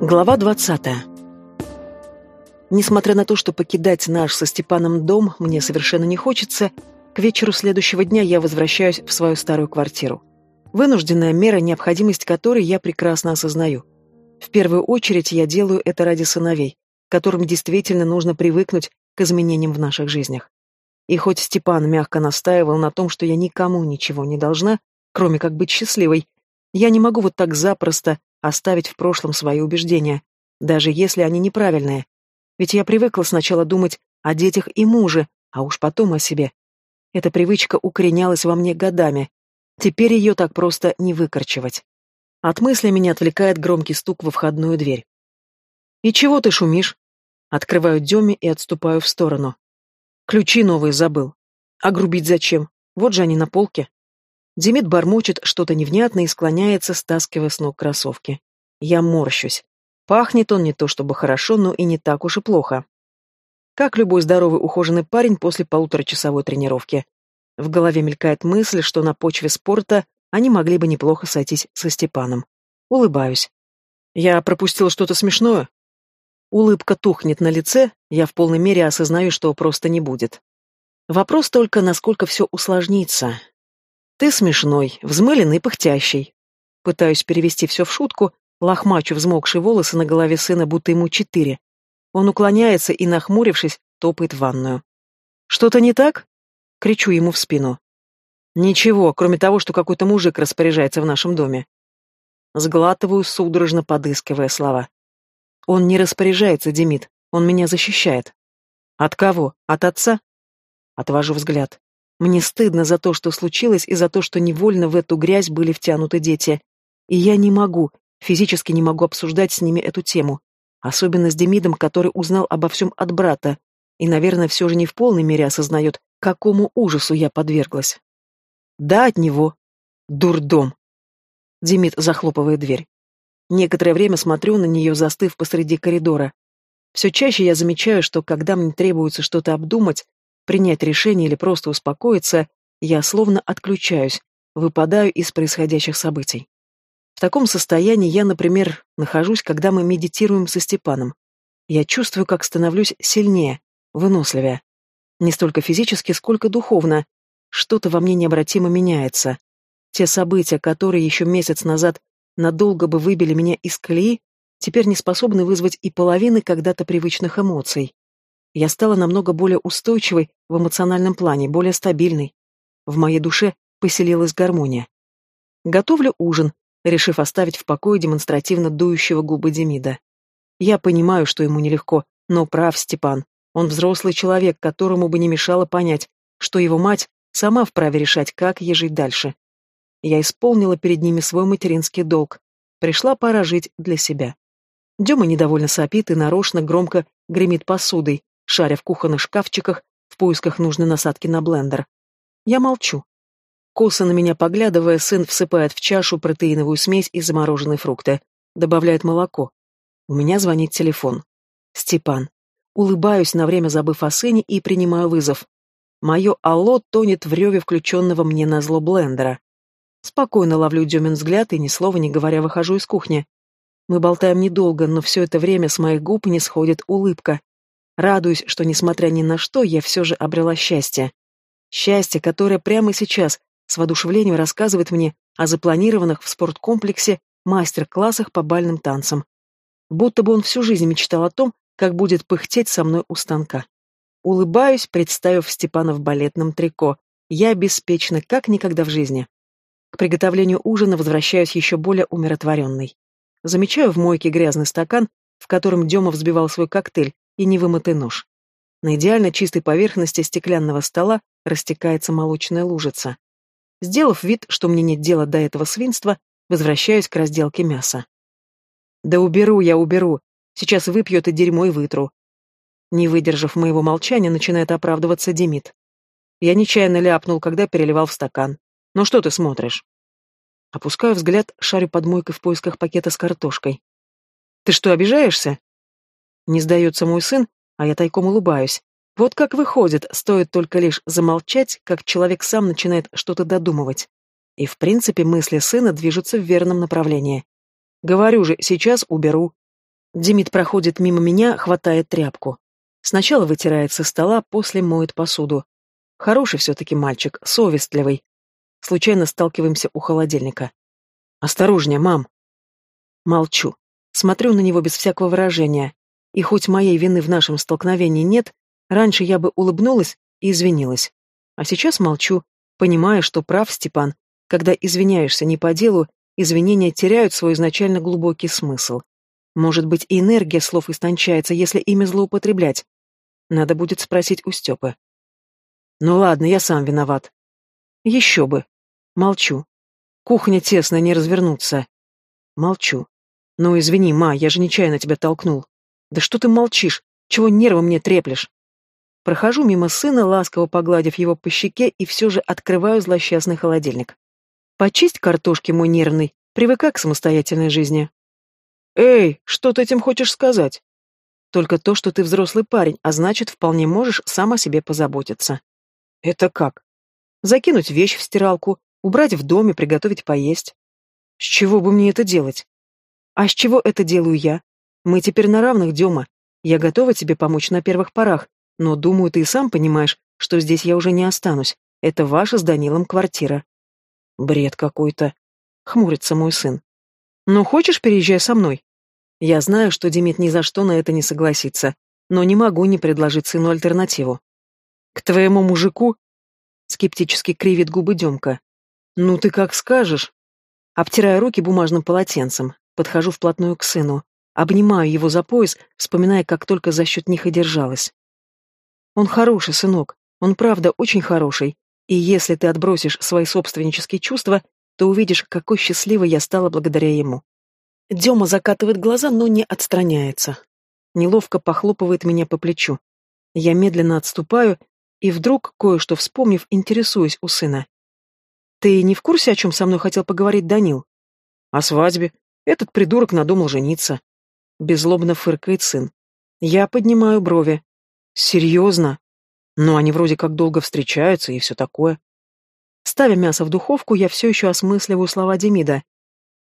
Глава 20. Несмотря на то, что покидать наш со Степаном дом мне совершенно не хочется, к вечеру следующего дня я возвращаюсь в свою старую квартиру. Вынужденная мера, необходимость которой я прекрасно осознаю. В первую очередь я делаю это ради сыновей, которым действительно нужно привыкнуть к изменениям в наших жизнях. И хоть Степан мягко настаивал на том, что я никому ничего не должна, кроме как быть счастливой, я не могу вот так запросто оставить в прошлом свои убеждения, даже если они неправильные. Ведь я привыкла сначала думать о детях и муже, а уж потом о себе. Эта привычка укоренялась во мне годами. Теперь ее так просто не выкорчевать. От мысли меня отвлекает громкий стук во входную дверь. «И чего ты шумишь?» Открываю Деме и отступаю в сторону. «Ключи новые забыл. А грубить зачем? Вот же они на полке». Демид бормочет что-то невнятное и склоняется, стаскивая с ног кроссовки. Я морщусь. Пахнет он не то чтобы хорошо, но и не так уж и плохо. Как любой здоровый ухоженный парень после полуторачасовой тренировки. В голове мелькает мысль, что на почве спорта они могли бы неплохо сойтись со Степаном. Улыбаюсь. Я пропустил что-то смешное? Улыбка тухнет на лице, я в полной мере осознаю, что просто не будет. Вопрос только, насколько все усложнится, ты смешной, взмыленный, пыхтящий. Пытаюсь перевести все в шутку, лохмачу взмокшие волосы на голове сына, будто ему четыре. Он уклоняется и, нахмурившись, топает в ванную. «Что-то не так?» — кричу ему в спину. «Ничего, кроме того, что какой-то мужик распоряжается в нашем доме». Сглатываю, судорожно подыскивая слова. «Он не распоряжается, Демид, он меня защищает». «От кого? От отца?» Отвожу взгляд. Мне стыдно за то, что случилось, и за то, что невольно в эту грязь были втянуты дети. И я не могу, физически не могу обсуждать с ними эту тему. Особенно с Демидом, который узнал обо всем от брата. И, наверное, все же не в полной мере осознает, какому ужасу я подверглась. Да, от него. Дурдом. Демид захлопывает дверь. Некоторое время смотрю на нее, застыв посреди коридора. Все чаще я замечаю, что когда мне требуется что-то обдумать, принять решение или просто успокоиться, я словно отключаюсь, выпадаю из происходящих событий. В таком состоянии я, например, нахожусь, когда мы медитируем со Степаном. Я чувствую, как становлюсь сильнее, выносливее. Не столько физически, сколько духовно. Что-то во мне необратимо меняется. Те события, которые еще месяц назад надолго бы выбили меня из колеи, теперь не способны вызвать и половины когда-то привычных эмоций. Я стала намного более устойчивой в эмоциональном плане, более стабильной. В моей душе поселилась гармония. Готовлю ужин, решив оставить в покое демонстративно дующего губы Демида. Я понимаю, что ему нелегко, но прав Степан. Он взрослый человек, которому бы не мешало понять, что его мать сама вправе решать, как ей жить дальше. Я исполнила перед ними свой материнский долг. Пришла пора жить для себя. Дема недовольно сопит и нарочно громко гремит посудой, шаря в кухонных шкафчиках в поисках нужной насадки на блендер. Я молчу. Косо на меня поглядывая, сын всыпает в чашу протеиновую смесь и замороженные фрукты. Добавляет молоко. У меня звонит телефон. Степан. Улыбаюсь, на время забыв о сыне, и принимаю вызов. Мое алло тонет в реве включенного мне на зло блендера. Спокойно ловлю Демин взгляд и, ни слова не говоря, выхожу из кухни. Мы болтаем недолго, но все это время с моих губ не сходит улыбка, Радуюсь, что, несмотря ни на что, я все же обрела счастье. Счастье, которое прямо сейчас с воодушевлением рассказывает мне о запланированных в спорткомплексе мастер-классах по бальным танцам. Будто бы он всю жизнь мечтал о том, как будет пыхтеть со мной у станка. Улыбаюсь, представив Степана в балетном трико. Я беспечна, как никогда в жизни. К приготовлению ужина возвращаюсь еще более умиротворенной. Замечаю в мойке грязный стакан, в котором Дема взбивал свой коктейль, и невымытый нож. На идеально чистой поверхности стеклянного стола растекается молочная лужица. Сделав вид, что мне нет дела до этого свинства, возвращаюсь к разделке мяса. «Да уберу я, уберу. Сейчас выпью это дерьмо и вытру». Не выдержав моего молчания, начинает оправдываться Демид. Я нечаянно ляпнул, когда переливал в стакан. «Ну что ты смотришь?» Опускаю взгляд, шарю под мойкой в поисках пакета с картошкой. «Ты что, обижаешься?» Не сдается мой сын, а я тайком улыбаюсь. Вот как выходит, стоит только лишь замолчать, как человек сам начинает что-то додумывать. И в принципе мысли сына движутся в верном направлении. Говорю же, сейчас уберу. Демид проходит мимо меня, хватает тряпку. Сначала вытирает со стола, после моет посуду. Хороший все-таки мальчик, совестливый. Случайно сталкиваемся у холодильника. «Осторожнее, мам!» Молчу. Смотрю на него без всякого выражения. И хоть моей вины в нашем столкновении нет, раньше я бы улыбнулась и извинилась. А сейчас молчу, понимая, что прав Степан. Когда извиняешься не по делу, извинения теряют свой изначально глубокий смысл. Может быть, и энергия слов истончается, если ими злоупотреблять. Надо будет спросить у Степы. Ну ладно, я сам виноват. Еще бы. Молчу. Кухня тесная, не развернуться. Молчу. Ну извини, ма, я же нечаянно тебя толкнул. Да что ты молчишь? Чего нервы мне треплешь? Прохожу мимо сына, ласково погладив его по щеке, и все же открываю злосчастный холодильник. Почисть картошки, мой нервный, привыкай к самостоятельной жизни. Эй, что ты этим хочешь сказать? Только то, что ты взрослый парень, а значит, вполне можешь сам о себе позаботиться. Это как? Закинуть вещь в стиралку, убрать в доме, приготовить поесть. С чего бы мне это делать? А с чего это делаю я? Мы теперь на равных, Дема. Я готова тебе помочь на первых порах, но, думаю, ты и сам понимаешь, что здесь я уже не останусь. Это ваша с Данилом квартира. Бред какой-то. Хмурится мой сын. Ну, хочешь, переезжай со мной? Я знаю, что Демид ни за что на это не согласится, но не могу не предложить сыну альтернативу. К твоему мужику? Скептически кривит губы Демка. Ну ты как скажешь. Обтирая руки бумажным полотенцем, подхожу вплотную к сыну, обнимаю его за пояс, вспоминая, как только за счет них и держалась. Он хороший, сынок. Он правда очень хороший. И если ты отбросишь свои собственнические чувства, то увидишь, какой счастливой я стала благодаря ему. Дема закатывает глаза, но не отстраняется. Неловко похлопывает меня по плечу. Я медленно отступаю, и вдруг, кое-что вспомнив, интересуюсь у сына. «Ты не в курсе, о чем со мной хотел поговорить Данил?» «О свадьбе. Этот придурок надумал жениться». Беззлобно фыркает сын. Я поднимаю брови. Серьезно? Ну, они вроде как долго встречаются и все такое. Ставя мясо в духовку, я все еще осмысливаю слова Демида.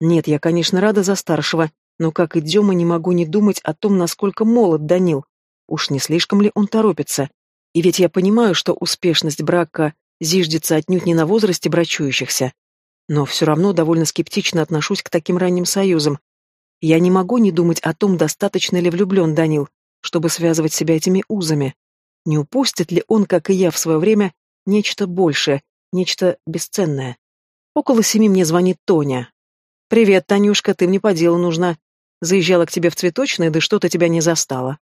Нет, я, конечно, рада за старшего, но как и Дема не могу не думать о том, насколько молод Данил. Уж не слишком ли он торопится? И ведь я понимаю, что успешность брака зиждется отнюдь не на возрасте брачующихся. Но все равно довольно скептично отношусь к таким ранним союзам. Я не могу не думать о том, достаточно ли влюблен Данил чтобы связывать себя этими узами. Не упустит ли он, как и я в свое время, нечто большее, нечто бесценное? Около семи мне звонит Тоня. «Привет, Танюшка, ты мне по делу нужна. Заезжала к тебе в цветочный, да что-то тебя не застала».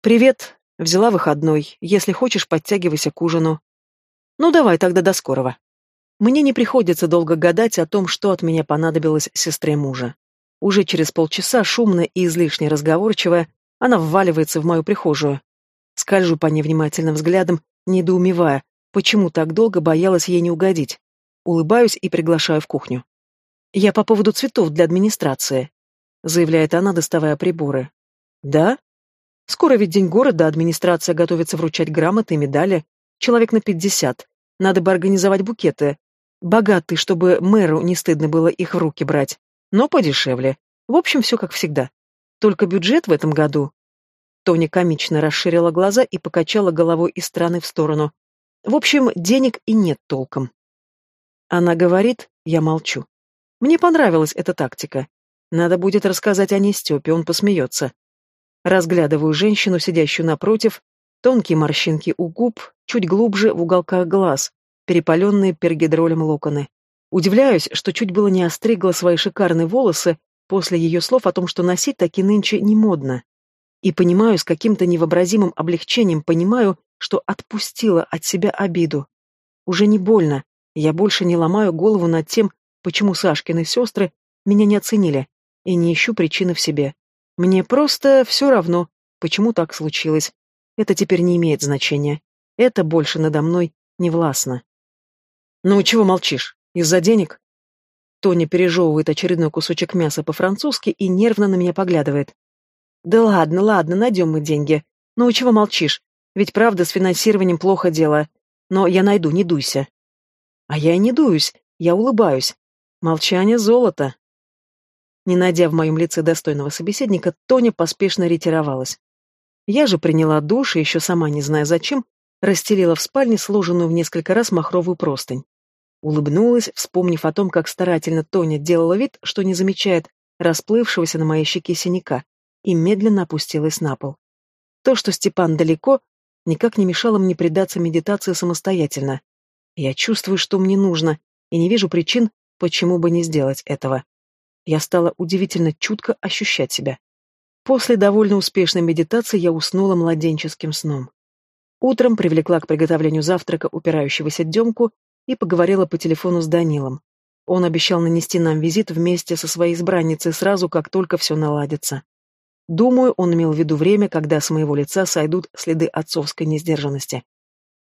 «Привет. Взяла выходной. Если хочешь, подтягивайся к ужину». «Ну, давай тогда до скорого». Мне не приходится долго гадать о том, что от меня понадобилось сестре мужа. Уже через полчаса, шумная и излишне разговорчивая, она вваливается в мою прихожую. Скольжу по ней внимательным взглядом, недоумевая, почему так долго боялась ей не угодить. Улыбаюсь и приглашаю в кухню. «Я по поводу цветов для администрации», — заявляет она, доставая приборы. «Да? Скоро ведь день города, администрация готовится вручать грамоты и медали. Человек на пятьдесят. Надо бы организовать букеты. Богатые, чтобы мэру не стыдно было их в руки брать. Но подешевле. В общем, все как всегда. Только бюджет в этом году. Тоня комично расширила глаза и покачала головой из стороны в сторону. В общем, денег и нет толком. Она говорит, я молчу. Мне понравилась эта тактика. Надо будет рассказать о ней Степе, он посмеется. Разглядываю женщину, сидящую напротив, тонкие морщинки у губ, чуть глубже в уголках глаз, перепаленные пергидролем локоны. Удивляюсь, что чуть было не остригла свои шикарные волосы, после ее слов о том, что носить таки нынче не модно. И понимаю, с каким-то невообразимым облегчением понимаю, что отпустила от себя обиду. Уже не больно, я больше не ломаю голову над тем, почему Сашкины сестры меня не оценили, и не ищу причины в себе. Мне просто все равно, почему так случилось. Это теперь не имеет значения. Это больше надо мной не властно. «Ну, чего молчишь? Из-за денег?» Тоня пережевывает очередной кусочек мяса по-французски и нервно на меня поглядывает. «Да ладно, ладно, найдем мы деньги. Ну, чего молчишь? Ведь правда с финансированием плохо дело. Но я найду, не дуйся». А я и не дуюсь, я улыбаюсь. Молчание — золото. Не найдя в моем лице достойного собеседника, Тоня поспешно ретировалась. Я же приняла душ и еще сама, не зная зачем, расстелила в спальне сложенную в несколько раз махровую простынь. Улыбнулась, вспомнив о том, как старательно Тоня делала вид, что не замечает расплывшегося на моей щеке синяка, и медленно опустилась на пол. То, что Степан далеко, никак не мешало мне предаться медитации самостоятельно. Я чувствую, что мне нужно, и не вижу причин, почему бы не сделать этого. Я стала удивительно чутко ощущать себя. После довольно успешной медитации я уснула младенческим сном. Утром привлекла к приготовлению завтрака упирающегося Демку и поговорила по телефону с Данилом. Он обещал нанести нам визит вместе со своей избранницей сразу, как только все наладится. Думаю, он имел в виду время, когда с моего лица сойдут следы отцовской несдержанности.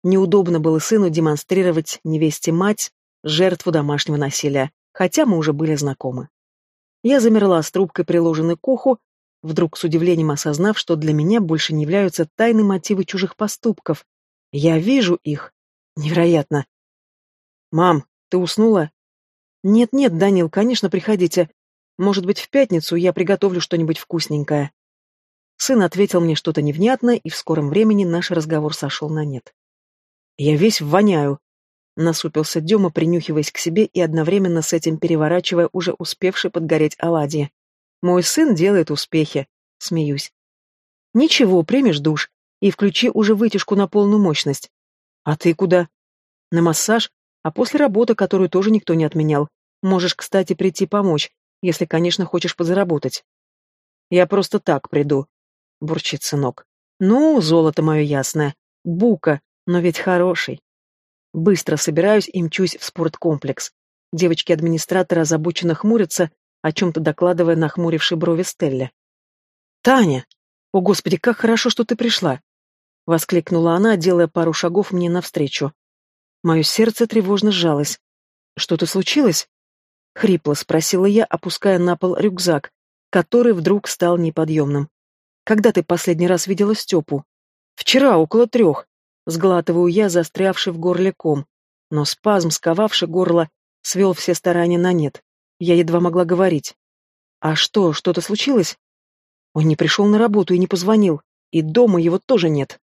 Неудобно было сыну демонстрировать невесте мать жертву домашнего насилия, хотя мы уже были знакомы. Я замерла с трубкой, приложенной к уху, вдруг с удивлением осознав, что для меня больше не являются тайны мотивы чужих поступков. Я вижу их. Невероятно. «Мам, ты уснула?» «Нет-нет, Данил, конечно, приходите. Может быть, в пятницу я приготовлю что-нибудь вкусненькое». Сын ответил мне что-то невнятное, и в скором времени наш разговор сошел на нет. «Я весь воняю», — насупился Дема, принюхиваясь к себе и одновременно с этим переворачивая уже успевший подгореть оладьи. «Мой сын делает успехи», — смеюсь. «Ничего, примешь душ и включи уже вытяжку на полную мощность. А ты куда?» «На массаж, а после работы, которую тоже никто не отменял. Можешь, кстати, прийти помочь, если, конечно, хочешь подзаработать». «Я просто так приду», — бурчит сынок. «Ну, золото мое ясное. Бука, но ведь хороший. Быстро собираюсь и мчусь в спорткомплекс. Девочки-администраторы озабоченно хмурятся, о чем-то докладывая нахмурившей брови Стелле. «Таня! О, Господи, как хорошо, что ты пришла!» — воскликнула она, делая пару шагов мне навстречу. Мое сердце тревожно сжалось. «Что-то случилось?» — хрипло спросила я, опуская на пол рюкзак, который вдруг стал неподъемным. «Когда ты последний раз видела Степу?» «Вчера, около трех», Сглатываю я, застрявший в горле ком. Но спазм, сковавший горло, свел все старания на нет. Я едва могла говорить. «А что, что-то случилось?» Он не пришел на работу и не позвонил, и дома его тоже нет.